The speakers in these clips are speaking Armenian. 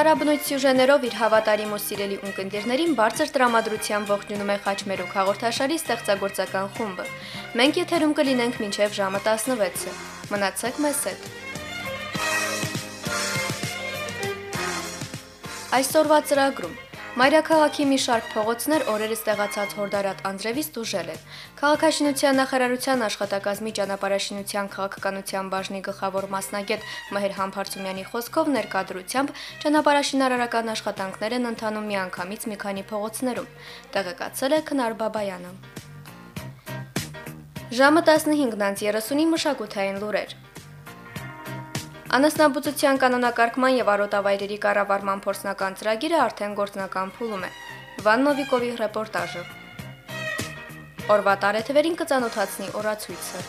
Ցարաբնույթ սյուժեներով իր հավատարիմ ու սիրելի ունկնդիրներին բարձր տրամադրությամբ ողջունում է Խաչմերուկ հաղորդաշարի ստեղծագործական խումբը։ Մենք եթերում կլինենք մինչև ժամը 16-ը։ Մնացեք մեզ հետ։ Այսօրվա ծրագրում Մայրաքաղաքի մի շարք փողոցներ օրերս տեղացած հորդարատ անձրևից դուժել են։ Քաղաքաշինության նախարարության աշխատակազմի ճանապարհաշինության քաղաքականության բաժնի գլխավոր մասնագետ Մհեր Համբարձումյանի խոսքով ներկայդրությամբ ճանապարհաշինարարական աշխատանքներ են ընթանում միանգամից մի քանի փողոցներում։ Տեղեկացել է Քնար Բաբայանը։ Ժամը 15:30-ի մշակութային լուրեր։ Անասնաբուծության կանոնակարգման եւ արոտավայրերի կառավարման փորձնական ծրագիրը արդեն գործնական փուլում է։ Վան Նովիկովի ռեպորտաժը։ Օրվա տարեթվերին կցանոթացնի օրացույցը։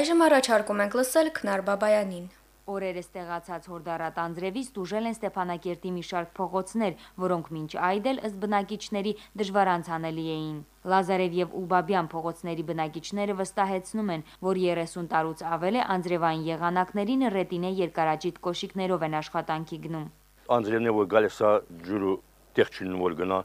Այժմ առաջարկում ենք լսել Քնար Բաբայանին։ Օրերս տեղացած հորդարատ անձրևից դուժել են Ստեփանակերտի մի շարք փողոցներ, որոնք մինչ այդ էլ ըստ բնակիչների դժվար անցանելի էին։ Լազարև եւ Ուլբաբյան փողոցների բնակիչները վստահեցնում են, որ 30 տարուց ավել է անձրևային եղանակներին ռետինե երկարաճիտ կոշիկներով են աշխատանքի գնում։ Անձրևն է որ գալիս է ջուրը տեղ չլինում որ գնա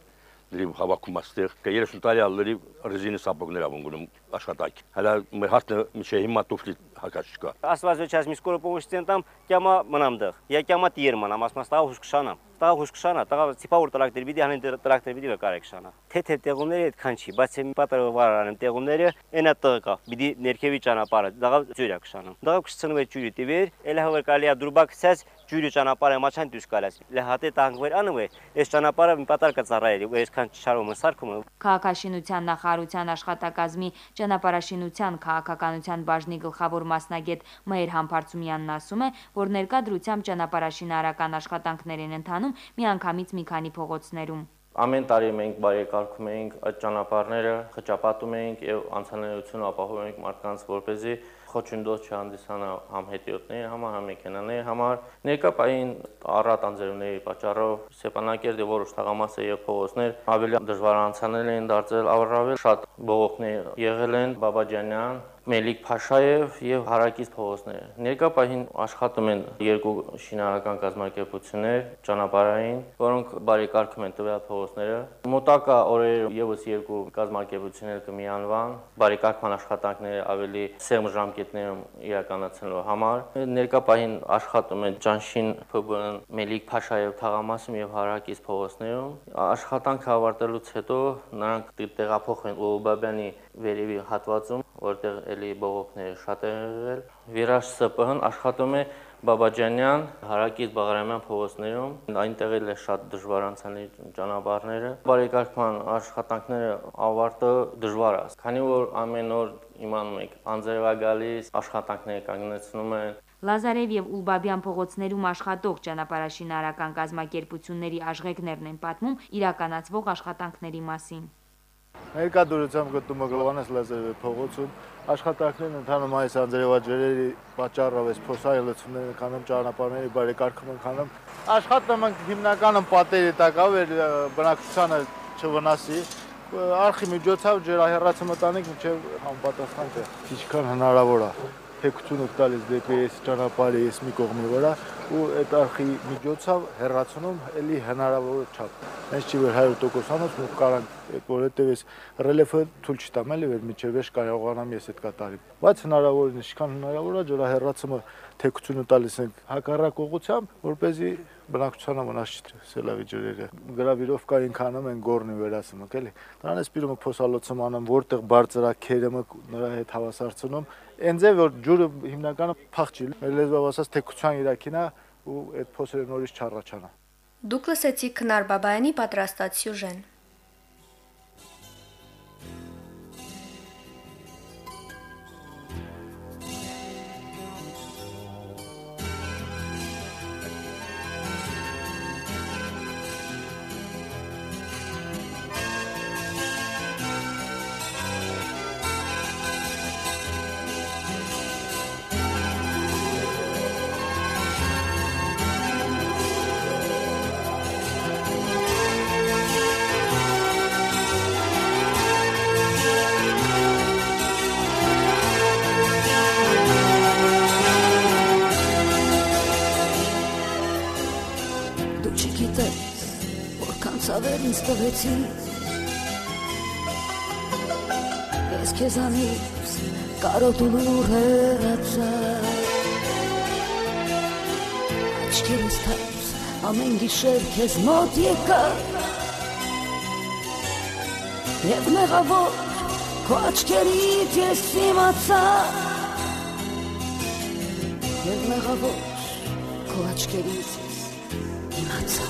լիվ հավաքում աստեղ 30 տարի ալերի ռեզինի սապոգներ ավուն գնում աշխատանք։ Հələ մեր հարտը միշտ հիմա տուֆլի հակաճ չկա։ Ասված ոչ ասմիս կորպորից տենտամ, կյամա մնամ դեղ։ Յա կյամա տիեր մնամ, ասմաս տա հուշքշանամ։ Տա հուշքշանա, տա ցիպավոր տրակտոր բիդի հանեն տրակտոր բիդի կարեք շանա։ Թե թե տեղումները այդքան չի, բայց մի պատրով վարան տեղումները, այնա տղա, բիդի ներքևի ճանապարհը, դաղա ջուրյա կշանա։ Դաղա կշցնվեր ջուրի տիվեր, էլ հավեր կարելի է դուրբակցած ջուրի ճանապարհը մաչան դուրս գալած։ Լհատե տանգվեր անվե, այս ճանապարհը մի պատար կծառայելի, այսքան չարում սարքում։ Քաղաքաշինության նախարարության աշխատակազմի ճանապարհաշինության քաղաքականության բաժնի գլխավոր մասնագետ Մհեր Համբարձումյանն ասում է, որ ներկա դրությամբ ճանապարհաշինարական աշխատանքներ են ընթանում միանգամից մի քանի փողոցներում։ Ամեն տարի մենք բարեկարգում ենք այդ ճանապարհները, խճապատում ենք եւ անցանելիությունը ապահովում ենք մարդկանց, որպեսզի խոչընդոտ չհանդիսանա համ հետիոտների համար, համ մեքենաների համար։ Ներկա պահին առատ անձրևների պատճառով Սեպանակերտի որոշ թաղամասը եւ փողոցներ ավելի դժվար անցանել են դարձել, առավել շատ բողոքներ եղել են Բաբաջանյան, Մելիք Փաշաև եւ Հարակից փողոցները։ Ներկա պահին աշխատում են երկու շինարարական կազմակերպություններ ճանապարհային, որոնք բարեկարգում են տվյալ փողոցները։ Մոտակա օրերում եւս երկու կազմակերպություններ կմիանվան բարեկարգման աշխատանքները ավելի սերմ ժամկետներում իրականացնելու համար։ Ներկա պահին աշխատում են Ջանշին ՓԲ-ն Մելիք Փաշաև թաղամասում եւ Հարակից փողոցներում։ Աշխատանքը ավարտելուց հետո նրանք տեղափոխվեն Ուլբաբյանի վերևի հատվածում, որտեղ էլի բողոքները շատ են եղել։ Վիրաժ ՍՊՀ-ն աշխատում է Բաբաջանյան, Հարակից Բաղարամյան փողոցներում, այնտեղ էլ է շատ դժվար անցանելի ճանապարհները։ Բարեկարգման աշխատանքները ավարտը դժվար է, քանի որ ամեն օր իմանում եք, անձրևա գալիս, աշխատանքները կանգնեցնում են, Լազարև եւ Ուլբաբյան փողոցներում աշխատող ճանապարհաշինարական կազմակերպությունների աշխեկներն են պատմում իրականացվող աշխատանքների մասին։ Ներկա դուրսությամբ գտնվում է Գլովանես Լազարևի փողոցում աշխատանքներն ընթանում այս անձրևաջրերի պատճառով այս փոսայլությունները կանում ճանապարհների բարեկարգում կանում աշխատում ենք հիմնականում պատերի տակավ էր բնակչությանը չվնասի արխի միջոցով ջրահեռացումը տանենք մինչև համապատասխան չէ ինչքան հնարավոր է թեկություն տալիս դեպի այս ճանապարհի այս մի կողմի վրա ու այդ արխի միջոցով հեռացնում էլի հնարավոր չափ։ Հենց չի որ 100% անոց մենք կարանք որովհետև այս ռելիեֆը թույլ չտամ էլի որ միջև վերջ կարողանամ ես այդ կատարի։ Բայց հնարավոր է, ինչքան հնարավոր է ջրահեռացումը թեկությունը տալիս ենք հակառակ ուղությամբ, որ เป զի բնակչությանը մնաց չսելավի ջրերը։ Գրավիրովկային քանում են գորնի վերասմք էլի։ Դրանից սպիրումը փոսալոցում անում, որտեղ բարձր է քերեմը նրա հետ հավասարցնում։ Այնձև որ ջուրը հիմնականը փախչի։ Մեր լեզվով ասած թեկության իրակինա ու այդ փոսերը նորից չառաջանա։ Դուք լսեցիք Քնար Բաբայանի պատրաստած սյուժեն։ ամեն գիշեր քեզ մոտ եկա Եվ մեղավոր քո աչքերից ես իմացա Եվ մեղավոր քո աչքերից իմացա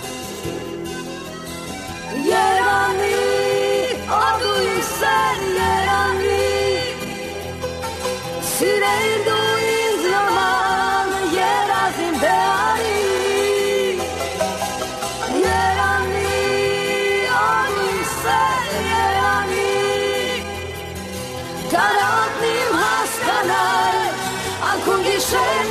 Երանի Sure.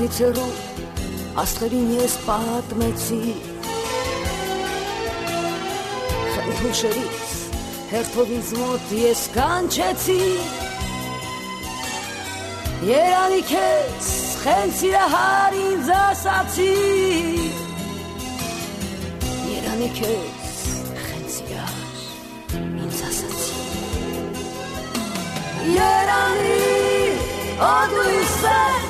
Հեռու աստղերին ես պատմեցի Խնդուշերից հերթով ինձ մոտ ես կանչեցի Երանի քեզ խեն սիրահար ինձ ասացի Երանի քեզ խեն սիրահար ինձ ասացի Երանի Սիրեի դու ինձ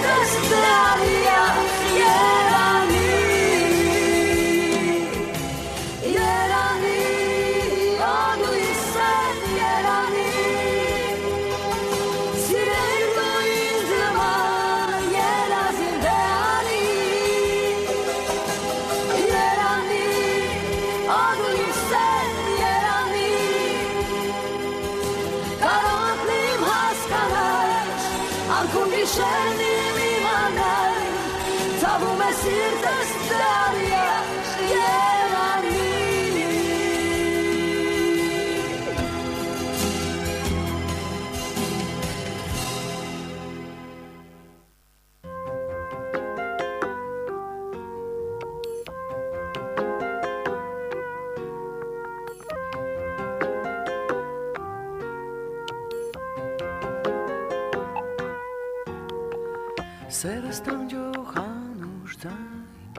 Սերս տանջող անուշ ձայն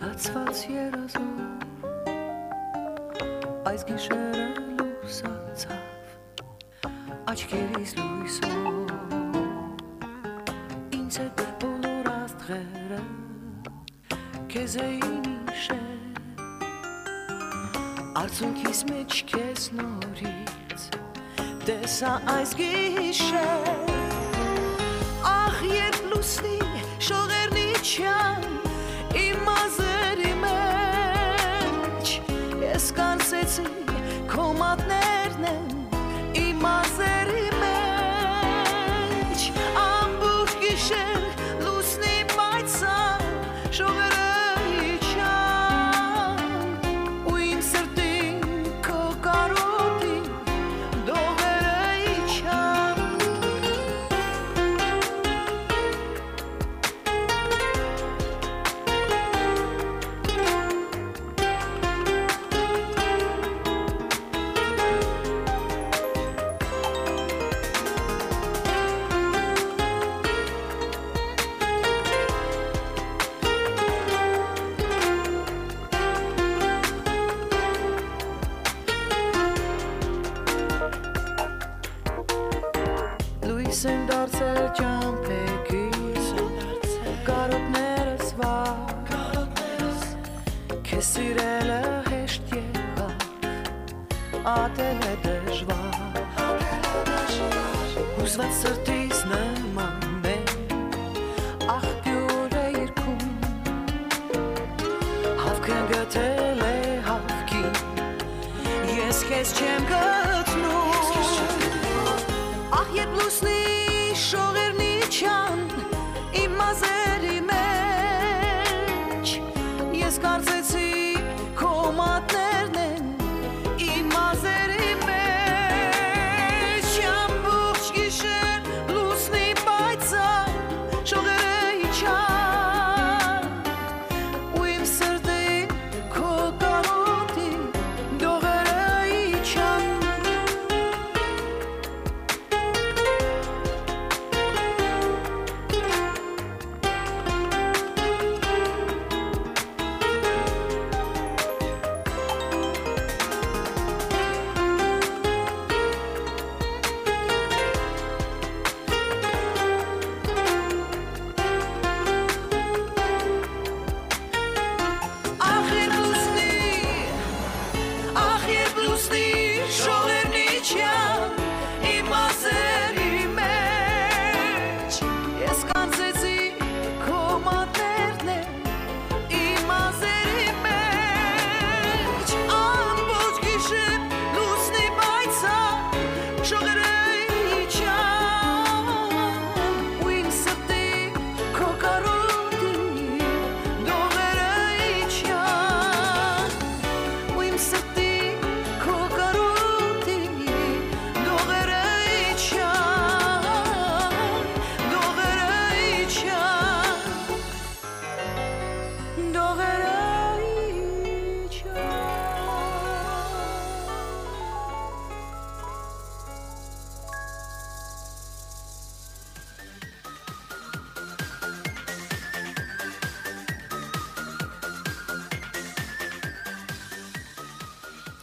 լացված երազով այս գիշերը լուսացավ աչքերիս լույսով ինձ հետ բոլոր աստղերը քեզ էին իշել արցունքիս մեջ քեզ նորից տեսա այս երբ լուսնի շողերն իջան իմ մազերի մեջ ես կանցեցի քո մատներն են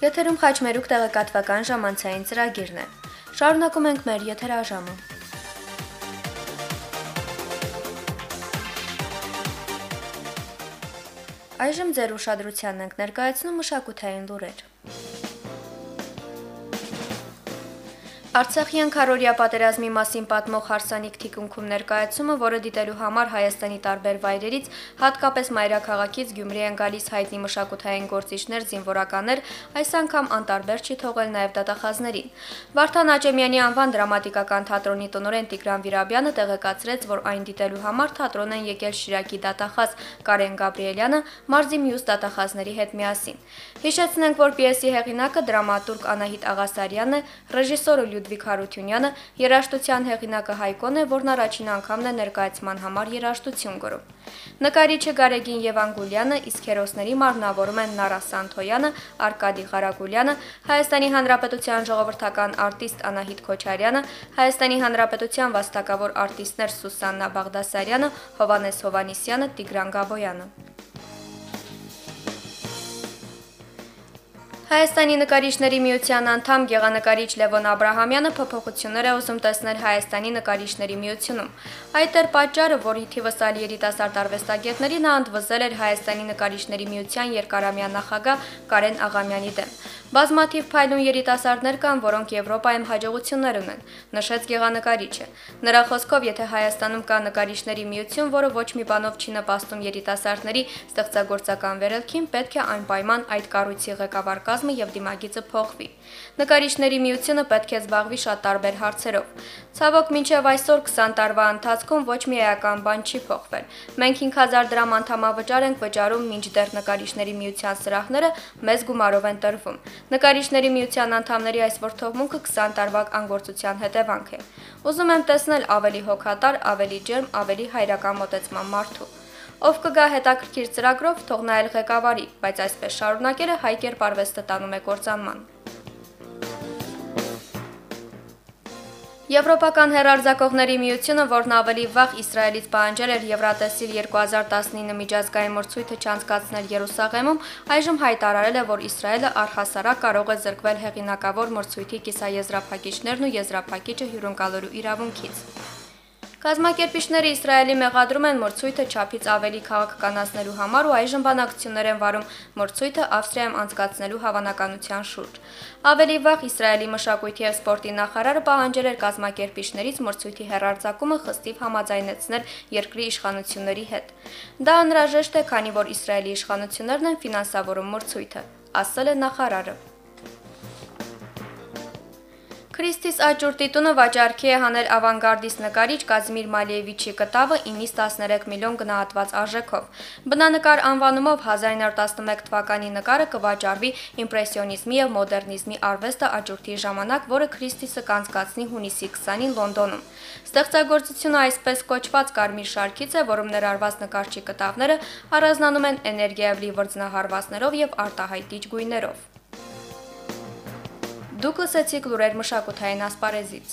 Եթերում խաչմերուկ տեղեկատվական ժամանցային ծրագիրն է։ Շարունակում ենք մեր եթերաժամը։ Այժմ ձեր ուշադրությանն ենք ներկայացնում մշակութային լուրեր։ Արցախյան քարորիա պատերազմի մասին պատմող հարսանիք թիկունքում ներկայացումը, որը դիտելու համար Հայաստանի տարբեր վայրերից, հատկապես Մայրաքաղաքից Գյումրի են գալիս հայտնի մշակութային գործիչներ, զինվորականներ, այս անգամ անտարբեր չի թողել նաև դատախազներին։ Վարդան Աճեմյանի անվան դրամատիկական թատրոնի տնօրեն Տիգրան Վիրաբյանը տեղեկացրեց, որ այն դիտելու համար թատրոն են եկել Շիրակի դատախազ Կարեն Գաբրիելյանը մարզի մյուս դատախազների հետ միասին։ Հիշեցնենք, որ պիեսի հեղինակը դրամատուրգ Անահիտ Աղասարյանն է, ռեժիսորը Լյուդվիգ Հարությունյանը, երաժշտության հեղինակը Հայկոն է, որն առաջին անգամն է ներկայացման համար երաժշտություն գրում։ Նկարիչը Գարեգին Եվանգուլյանը, իսկ հերոսների մարմնավորում են Նարա Սանթոյանը, Արկադի Ղարագուլյանը, Հայաստանի Հանրապետության ժողովրդական արտիստ Անահիտ Քոչարյանը, Հայաստանի Հանրապետության վաստակավոր արտիստներ Սուսաննա Բաղդասարյանը, Հովանես Հովանիսյանը, Տիգրան Գաբոյանը։ Հայաստանի նկարիչների միության անդամ գեղանկարիչ Լևոն Աբ รา համյանը փոփոխություններ է ուզում տեսնել Հայաստանի նկարիչների միությունում։ Այդ էր պատճառը, որ ի թիվս այլ երիտասարդ արվեստագետների նա ընդվզել էր Հայաստանի նկարիչների միության երկարամյա նախագահ Կարեն Աղամյանի դեմ։ Բազմաթիվ փայլուն երիտասարդներ կան, որոնք Եվրոպայում հաջողություններ ունեն, նշեց գեղանկարիչը։ Նրա խոսքով, եթե Հայաստանում կա նկարիչների միություն, որը ոչ մի բանով չի նպաստում երիտասարդների ստեղծագործական վերելքին, պետք է անպայման այդ կառույցի ղեկավար կազմը եւ դիմագիծը փոխվի։ Նկարիչների միությունը պետք է զբաղվի շատ տարբեր հարցերով։ Ցավոք մինչև այսօր 20 տարվա ընթացքում ոչ մի էական բան չի փոխվել։ Մենք 5000 դրամ անդամավճար ենք վճարում մինչդեռ նկարիչների միության սրահները մեզ գումարով են տրվում։ Նկարիչների միության անդամների այս ворթողմունքը 20 տարվա անգործության հետևանք է։ Ուզում եմ տեսնել ավելի հոգատար, ավելի ջերմ, ավելի հայրական մտածման մարդու ով կգա հետաքրքիր ծրագրով, թող նայել ղեկավարի, բայց այսպես շարունակելը հայկեր պարվեստը տանում է կործանման։ Եվրոպական հերարձակողների միությունը, որն ավելի վաղ Իսրայելից պահանջել էր Եվրատեսիլ 2019 միջազգային մրցույթը չանցկացնել Երուսաղեմում, այժմ հայտարարել է, որ Իսրայելը առհասարակ կարող է զրկվել հեղինակավոր մրցույթի կիսաեզրափակիչներն ու եզրափակիչը հյուրընկալելու իրավունքից։ Կազմակերպիչները Իսրայելի մեղադրում են մրցույթը չափից ավելի քաղաքականացնելու համար ու այժմ բանակցություններ են վարում մրցույթը Ավստրիայում անցկացնելու հավանականության շուրջ։ Ավելի վաղ Իսրայելի մշակույթի եւ սպորտի նախարարը պահանջել էր կազմակերպիչներից մրցույթի հերարձակումը խստիվ համաձայնեցնել երկրի իշխանությունների հետ։ Դա անհրաժեշտ է, քանի որ Իսրայելի իշխանություններն են ֆինանսավորում մրցույթը, ասել է նախարարը։ Քրիստիս աճուրտի տունը վաճառքի է հանել ավանգարդիստ նկարիչ Կազիմիր Մալիևիչի կտավը 9-ից 13 միլիոն գնահատված արժեքով։ Բնանկար անվանումով 1911 թվականի նկարը կվաճառվի իմպրեսիոնիզմի եւ մոդեռնիզմի արվեստը աճուրտի ժամանակ, որը Քրիստիսը կանցկացնի հունիսի 20-ին Լոնդոնում։ Ստեղծագործությունը այսպես կոչված կարմիր շարքից է, որում ներառված նկարչի կտավները առանձնանում են էներգիայով լի վրձնահարվածներով եւ արտահայտիչ գույներով։ Դուք լսեցիք լուրեր մշակութային ասպարեզից։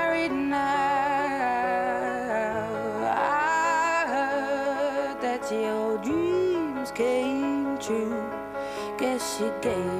married now. I heard that your dreams came true. Guess she gave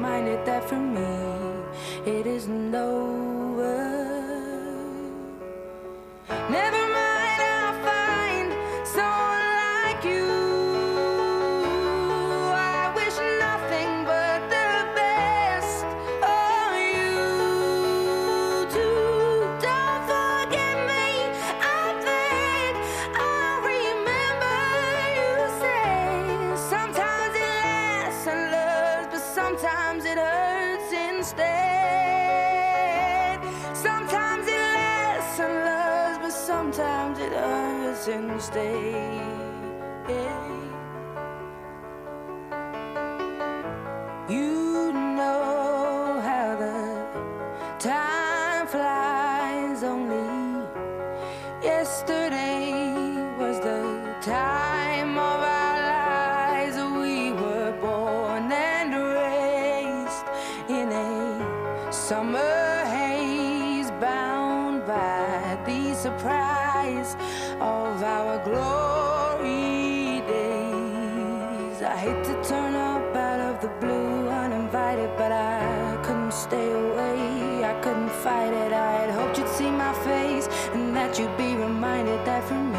summer haze, bound by the surprise of our glory days. I hate to turn up out of the blue uninvited, but I couldn't stay away. I couldn't fight it. I had hoped you'd see my face and that you'd be reminded that for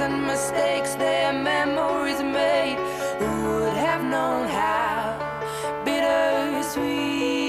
and mistakes, their memories made. Who would have known how bittersweet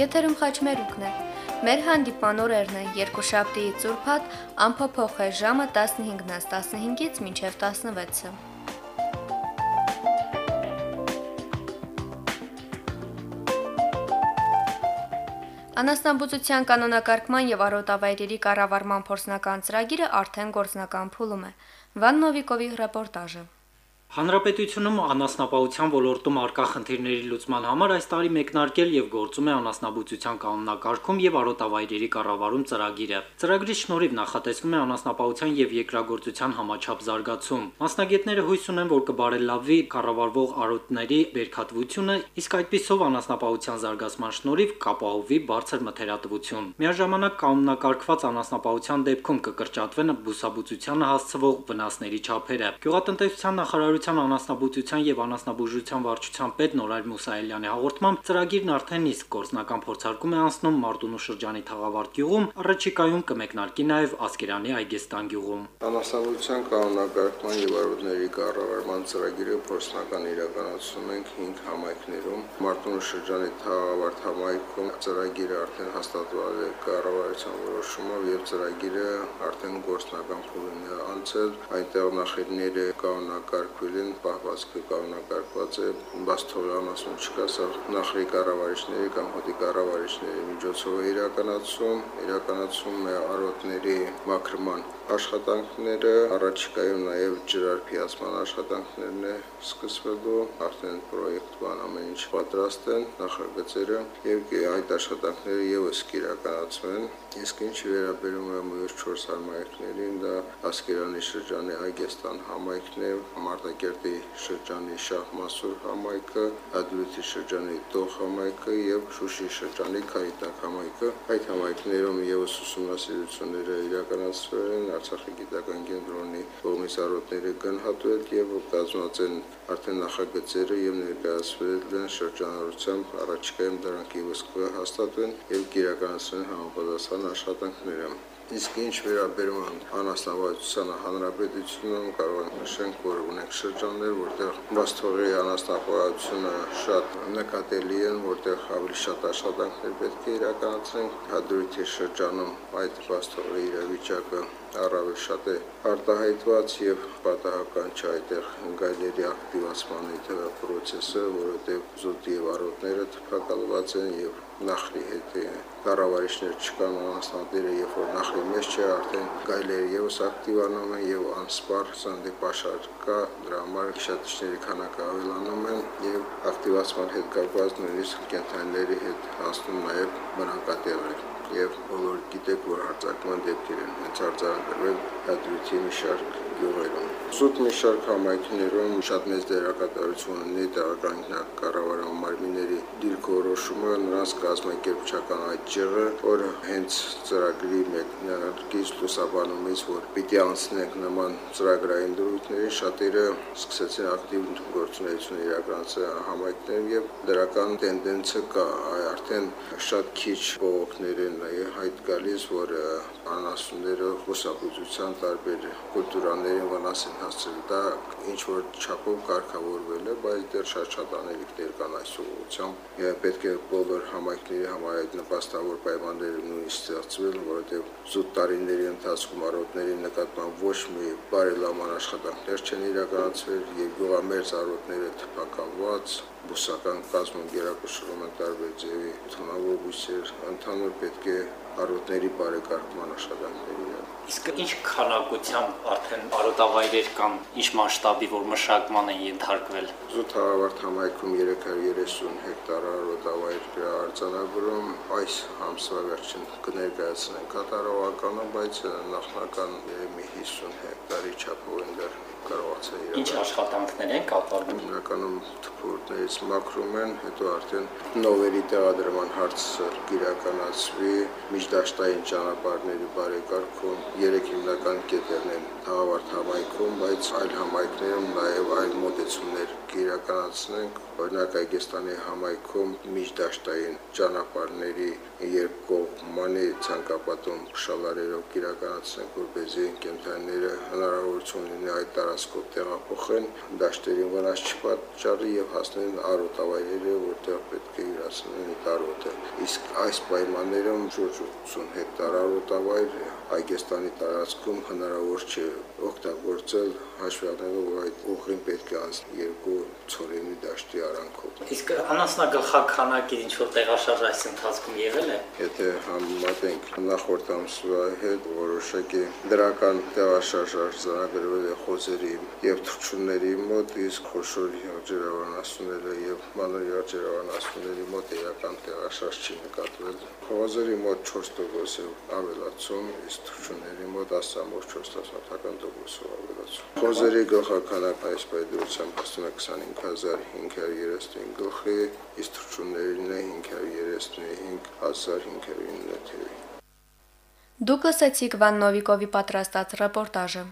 Եթերում խաչմերուկն է։ Մեր հանդիպման օրերն են երկուշաբթիից ուրբաթ ամփոփող է ժամը 15-ից 15-ից մինչև 16-ը։ Անասնաբուծության կանոնակարգման եւ արոտավայրերի կառավարման փորձնական ծրագիրը արդեն գործնական փուլում է։ Վան Նովիկովի ռեպորտաժը։ Հանրապետությունում անասնապահության ոլորտում արկա խնդիրների լուծման համար այս տարի մեկնարկել եւ գործում է անասնաբուծության կանոնակարգում եւ արոտավայրերի կառավարում ծրագիրը։ Ծրագրի շնորհիվ նախատեսվում է անասնապահության եւ երկրագործության համաչափ զարգացում։ Մասնագետները հույս ունեն, որ կբարելավի կառավարվող արոտների բերքատվությունը, իսկ այդպիսով անասնապահության զարգացման շնորհիվ կապահովի բարձր մթերատվություն։ Միաժամանակ կանոնակարգված անասնապահության դեպքում կկրճատվեն բուսաբուծությանը հասցվող վնասների չափերը։ Գյուղատնտեսության նախարարության անասնաբուծության եւ անասնաբուժության վարչության պետ Նորայր Մուսայելյանի հաղորդմամբ ծրագիրն արդեն իսկ գործնական փորձարկում է անցնում Մարտունու շրջանի Թաղավարտ գյուղում, առաջիկայում կմեկնարկի նաեւ Ասկերանի Այգեստան գյուղում։ Անասնաբուծության կանոնակարգման եւ արուտների կառավարման ծրագիրը փորձնական իրականացնում ենք 5 համայնքներում։ Մարտունու շրջանի Թաղավարտ համայնքում ծրագիրը արդեն հաստատվել է կառավարության որոշումով եւ ծրագիրը արդեն գործնական փուլին է անցել։ Այնտեղ նախերները կանոնակարգվել են, պահվածքը կանոնակարգված է, բաց թողի անասուն չկա, սա նախրի կառավարիչների կամ հոտի կառավարիչների միջոցով է իրականացում, իրականացում է արոտների մաքրման աշխատանքները, առաջիկայում նաև ջրարփիացման աշխատանքներն է սկսվելու, արդեն պրոյեկտման ամեն ինչ պատրաստ են, նախագծերը եւ այդ աշխատանքները եւս կիրականացվեն։ Իսկ ինչ վերաբերում է մյուս 4 համայնքներին, դա Ասկերանի շրջանի Այգեստան համայնքն է, Մարտակերտի շրջանի Շահմասուր համայնքը, Ադրուտի շրջանի Տող համայնքը եւ Շուշի շրջանի Քայտակ համայնքը։ Այդ համայնքներում եւս ուսումնասիրությունները իրականացվել են Արցախի գիտական կենտրոնի կողմից արոտները գնահատվել եւ կազմված են արդեն նախագծերը եւ ներկայացվել են շրջանառությամբ առաջիկայում դրանք եւս կհաստատվեն եւ կիրականացվեն համապատասխան աշխատանքները։ Իսկ ինչ վերաբերում է անասնապահությանը հանրապետությունում կարող ենք նշենք, որ ունենք շրջաններ, որտեղ վաստողի անասնապահությունը շատ նկատելի են, որտեղ ավելի շատ աշխատանքներ պետք է իրականացնենք։ Հադրութի շրջանում այդ վաստողի իրավիճակը առավել շատ է արտահայտված եւ պատահական չէ այդտեղ գայլերի ակտիվացման այդ process-ը, որովհետեւ զոտ եւ արոտները թփակալված են եւ նախրի հետ կառավարիչներ չկան անաստանտերը, երբ որ նախրի մեջ չէ, արդեն գայլերը եւս ակտիվանում են եւ անսպար սանդի պաշար կա, դրա համար քշատիչների քանակը ավելանում են եւ ակտիվացման հետ կապված նույնիսկ կենթանիների հետ հասնում նաեւ բնակատեղեր եւ բոլոր գիտեք, որ հարձակման դեպքեր են հենց արձանագրվել հադրութի մի շարք գյուղերում։ Սուտ մի շարք համայնքներում շատ մեծ դերակատարություն ունի տեղական կառավարման մարմինների դիրքորոշումը, նրանց կազմակերպչական այդ ջրը, որը հենց ծրագրի մեկնարկից լուսաբանումից, որ պիտի անցնենք նման ծրագրային դրույթների, շատերը սկսեցին ակտիվ գործունեություն իրականացնել համայնքներում եւ դրական տենդենսը կա, արդեն շատ քիչ բողոքներ են հայտ գալիս, որ անասունները հուսաբուծության տարբեր կուլտուրաներին վնաս են հասցրել։ Դա ինչ որ չափով կարգավորվել է, բայց դեռ շատ-շատ անելիքներ կան այս ուղղությամբ։ պետք է բոլոր համայնքների համար այդ նպաստավոր պայմանները նույնիսկ ստեղծվել, որովհետև զուտ տարիների ընթացքում արոտների նկատմամբ ոչ մի բարելավման աշխատանքներ չեն իրականացվել եւ գյուղամերձ արոտները թփակալված բուսական կազմում գերակշռում են տարբեր ձևի թունավոր բույսեր, ընդհանուր պետք է առօրների բարեկարգման աշխատանքների վրա։ Իսկ ինչ քանակությամբ արդեն արոտավայրեր կան, ինչ մասշտաբի, որ մշակման են ենթարկվել։ Զուտ հավարտ համայնքում 330 հեկտար արոտավայր արձանագրում այս ամսվա վերջին կներկայացնեն կատարողականը, բայց նախնական մի 50 հեկտարի չափով են դեռ կարողացել իրականացնել։ Ինչ աշխատանքներ են կատարվում։ Հիմնականում թփուտներից մաքրում են, հետո արդեն նովերի տեղադրման հարցը կիրականացվի, միջդաշտային ճանապարհների բարեկարգում երեք հիմնական կետերն են. Թաղավարտ համայնքում, բայց այլ համայնքներում նաև այլ մոտեցումներ կիրականացնենք։ Օրինակ Այգեստանի համայնքում միջդաշտային ճանապարհների երկկողմանի ցանկապատում շալարերով կիրականացնենք, որպեսզի կենտրոնները հնարավորություն լինի այդ տարածքով տեղափոխեն, դաշտերի վնաս չպատճառի եւ հասնեն արոտավայրերը, որտեղ պետք է իրացնեն տարոտը։ Իսկ այս պայմաններում շուրջ 80 հեկտար արոտավայր Այգեստանի տարածքում հնարավոր չէ օգտագործել հաշվի առնելով որ այդ ուղին պետք է անցնի երկու ծորենի դաշտի արանքով։ Իսկ անասնագլխականակի ինչ որ տեղաշարժ այս ընթացքում եղել է։ Եթե համեմատենք նախորդ ամսվա հետ, որոշակի դրական տեղաշարժ արձանագրվել է խոզերի եւ թռչունների մոտ, իսկ խոշոր եղջերավանասունները եւ մանր եղջերավանասունների մոտ իրական տեղաշարժ չի նկատվել։ Խոզերի մոտ 4% է ավելացում, իսկ թռչունների մոտ ասամոս 4%-ով ավելացում։ Խոզերի գլխականակ այս պայդրությամբ հասնում է 25535 գլխի, իսկ թռչուններին է 535509 թևի։ Դուք լսեցիք Վան Նովիկովի պատրաստած ռեպորտաժը։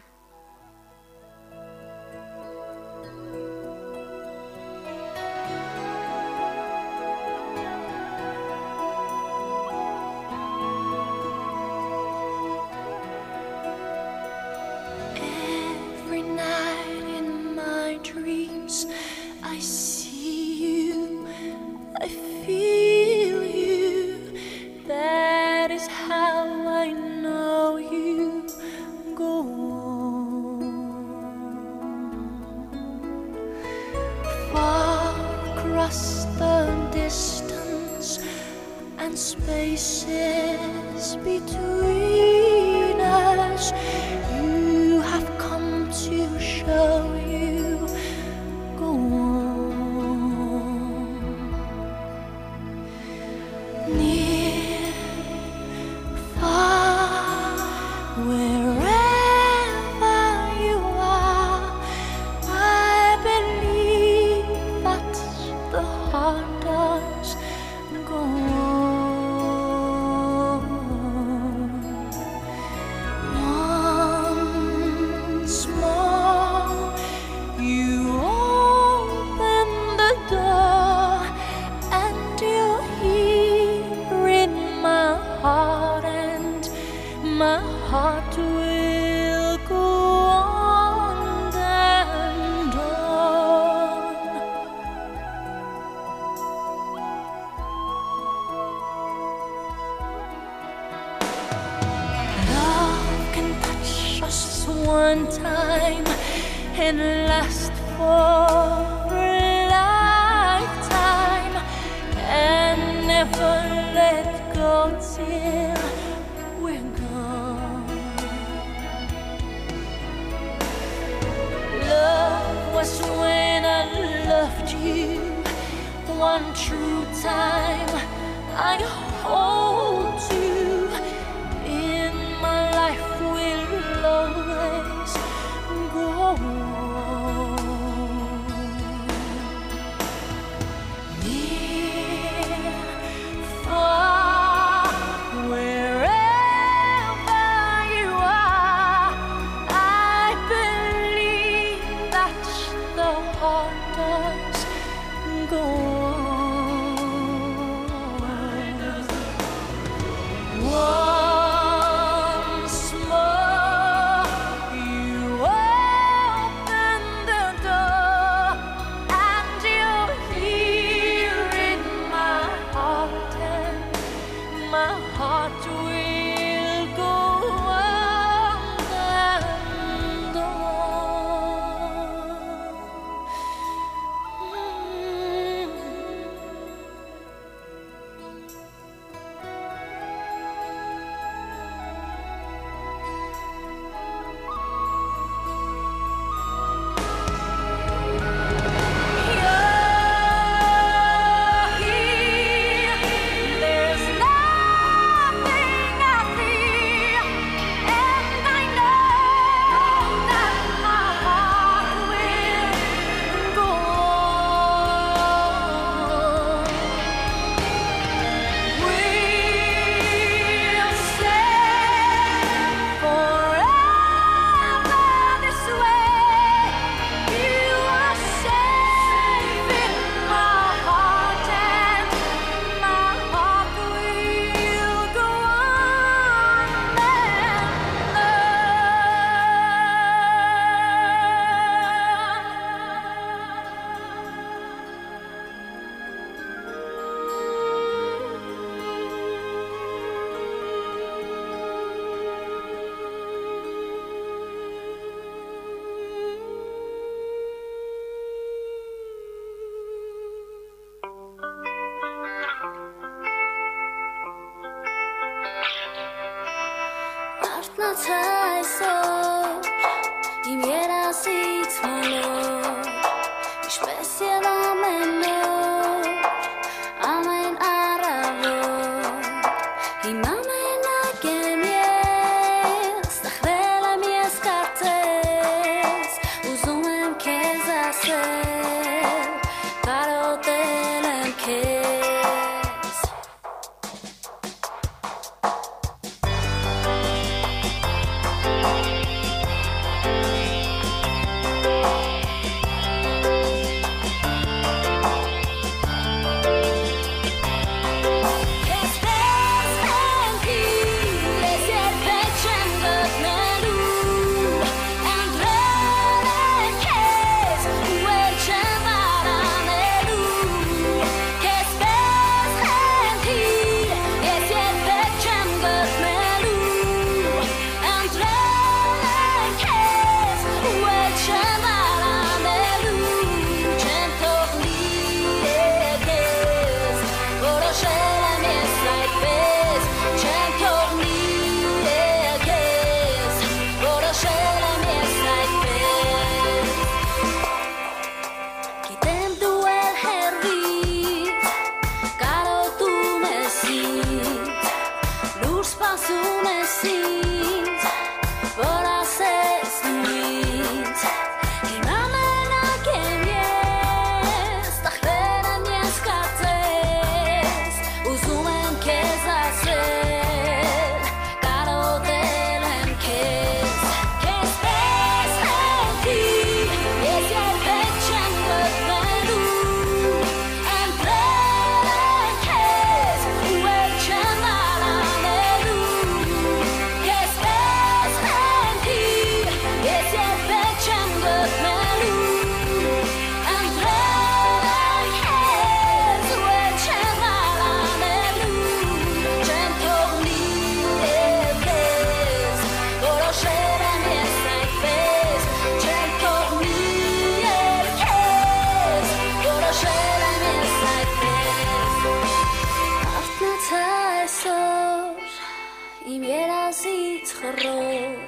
երազից խռով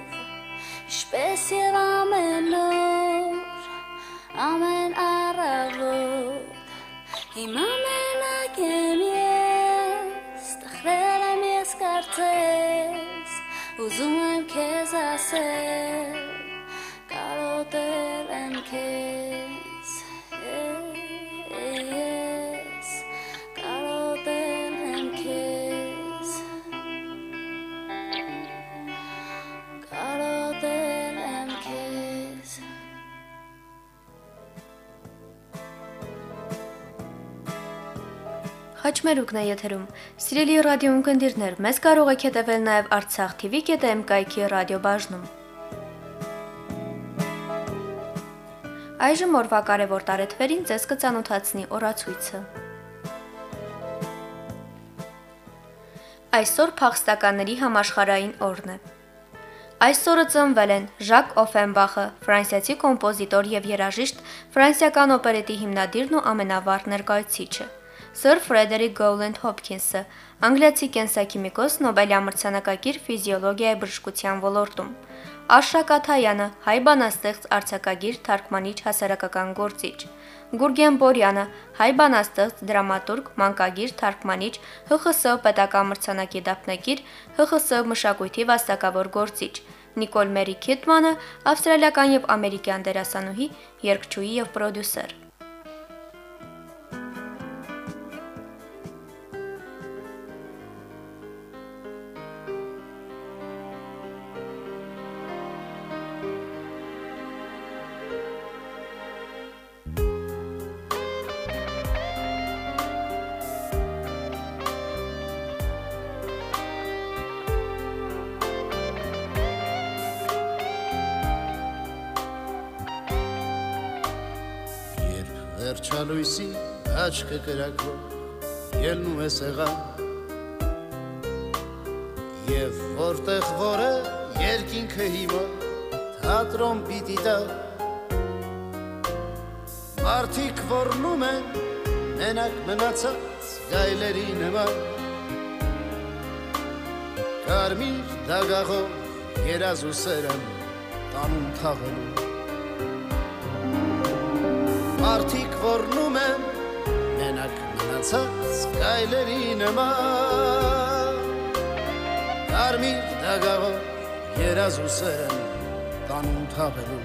Ինչպես եւ ամեն օր, ամեն առավոտ Հիմա մենակ եմ ես, տխրել եմ ես կարծես Ուզում եմ քեզ ասել, Խաչմերուկն է եթերում։ Սիրելի ռադիո ունկնդիրներ, մեզ կարող եք հետևել նաև Artsakh TV-ը կայքի ռադիոբաժնում։ Այժմ օրվա կարևոր տարեթվերին ձեզ կծանոթացնի օրացույցը։ Այսօր փախստականների համաշխարհային օրն է։ Այսօրը ծնվել են Ժակ Օֆենբախը, ֆրանսիացի կոմպոզիտոր եւ երաժիշտ, ֆրանսիական օպերետի հիմնադիրն ու ամենավառ ներկայացիչը։ Սր Ֆրեդերիկ Գոուլենդ Հոփքինսը, անգլիացի կենսաքիմիկոս, Նոբելյա մրցանակակիր ֆիզիոլոգիայի բժշկության ոլորտում։ Աշրա Կաթայանը, հայ բանաստեղծ, արձակագիր, թարգմանիչ, հասարակական գործիչ։ Գուրգեն Բորյանը, հայ բանաստեղծ, դրամատուրգ, մանկագիր, թարգմանիչ, ՀԽՍ պետական մրցանակի դափնեկիր, ՀԽՍ մշակույթի վաստակավոր գործիչ։ Նիկոլ Մերի Քիթմանը, ավստրալիական եւ ամերիկյան դերասանուհի, երգչուհի եւ պրոդյուսեր։ աչքը կրակվող ելնում է սեղան Եվ որտեղ որ է երկինքը հիմա թատրոն պիտի տա Մարդիկ որնում են մենակ մնացած գայլերի նման Կարմիր դագաղով երազու սերն տանում թաղելու Մարդիկ որնում են մնացած գայլերի նման Կարմիր դագաղով երազու սերն տանում թաղելու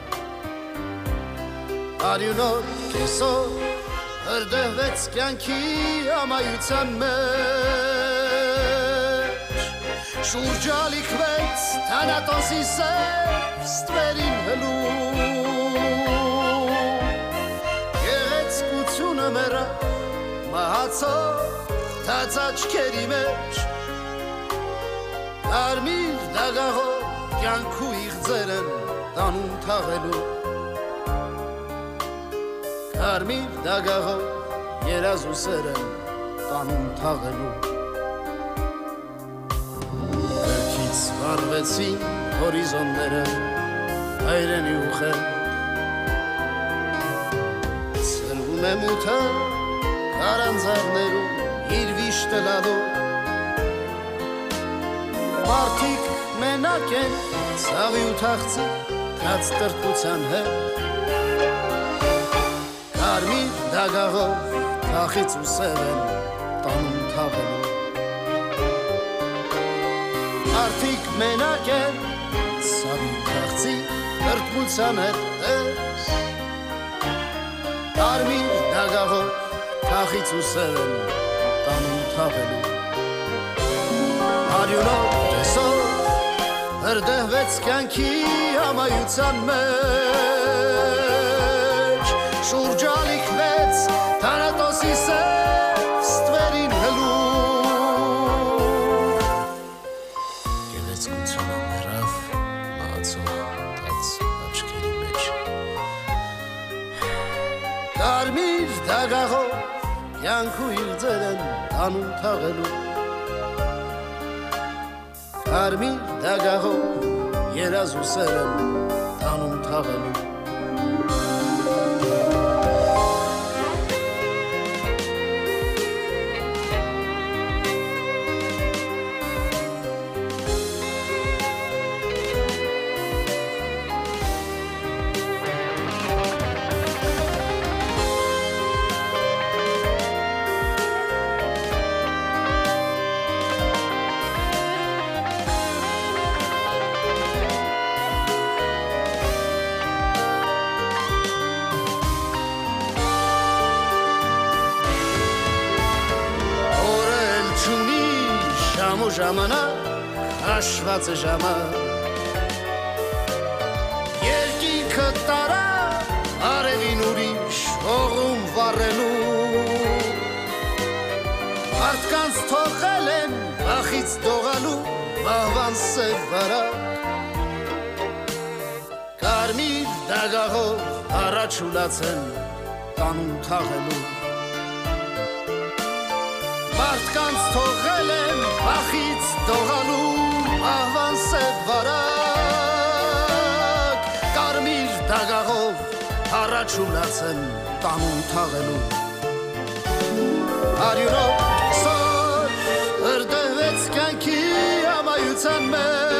Արյունով կեսով հրդեհվեց կյանքի ամայության մեջ Շուրջալիքվեց թանատոսի սև ստվերին հլու Գեղեցկությունը մերա մահացով թած աչքերի մեջ Կարմիր դագաղով կյանքու իղձերն տանում թաղելու Կարմիր դագաղով երազու սերն տանում թաղելու Վերքից վարվեցին հորիզոնները հայրենի ուխել Սրվում է մութը կարանձարներում իր վիշտը լալու Մարդիկ մենակ են ցավի ու թախծի կած տրտության հետ Կարմիր դագաղով թախից ու սև են տանում թաղելու Արդիկ մենակ են սավի թախծի տրտմության հետ տես Կարմիր թախից ու սև են տանում թաղելու Արյունով կեսով հրդեհվեց կյանքի համայության մեջ շուրջալիքվեց կյանքու իղձերն տանում թաղելու Կարմիր դագաղով երազու սերն տանում թաղելու ժամանակ հաշված է ժամը Երկինքը տարա արևին ուրիշ հողում վառելու Մարդկանց թողել են վախից դողալու մահվան սև վարա Կարմիր դագաղով առաջ ուլացեն տանում թաղելու Մարդկանց թողել են վախից դողալու ահվան սև վարակ Կարմիր դագաղով առաջ ուլացեն տանում թաղելու Արյունով սոր հրդեհվեց կյանքի ամայության մեջ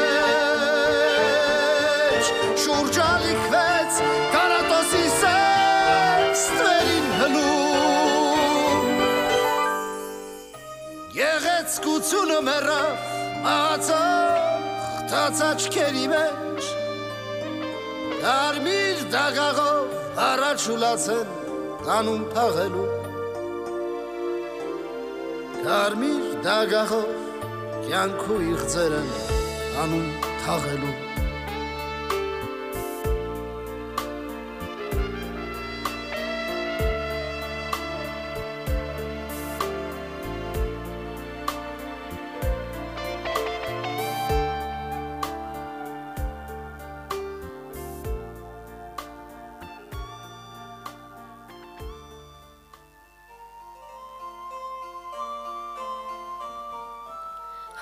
Գեղեցկությունը մեռավ ացող տած աչքերի մեջ Կարմիր դագաղով առաջ ուլացեն տանում թաղելու Կարմիր դագաղով կյանքու իղձերն տանում թաղելու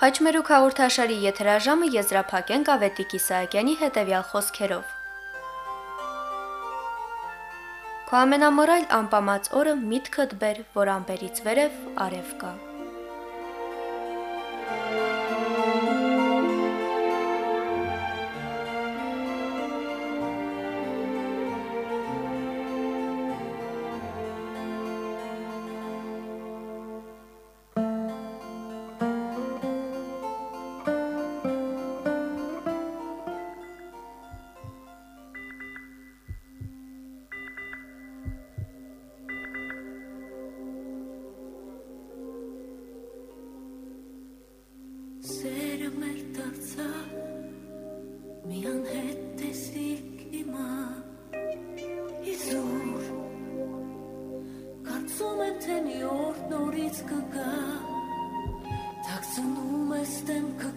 Խաչմերուկ հաղորդաշարի եթերաժամը եզրափակենք Ավետիք Իսահակյանի հետևյալ խոսքերով։ Քո ամենամռայլ անպամած օրը միտքդ բեր, որ ամպերից վերև արև կա։ Թաքցնում ես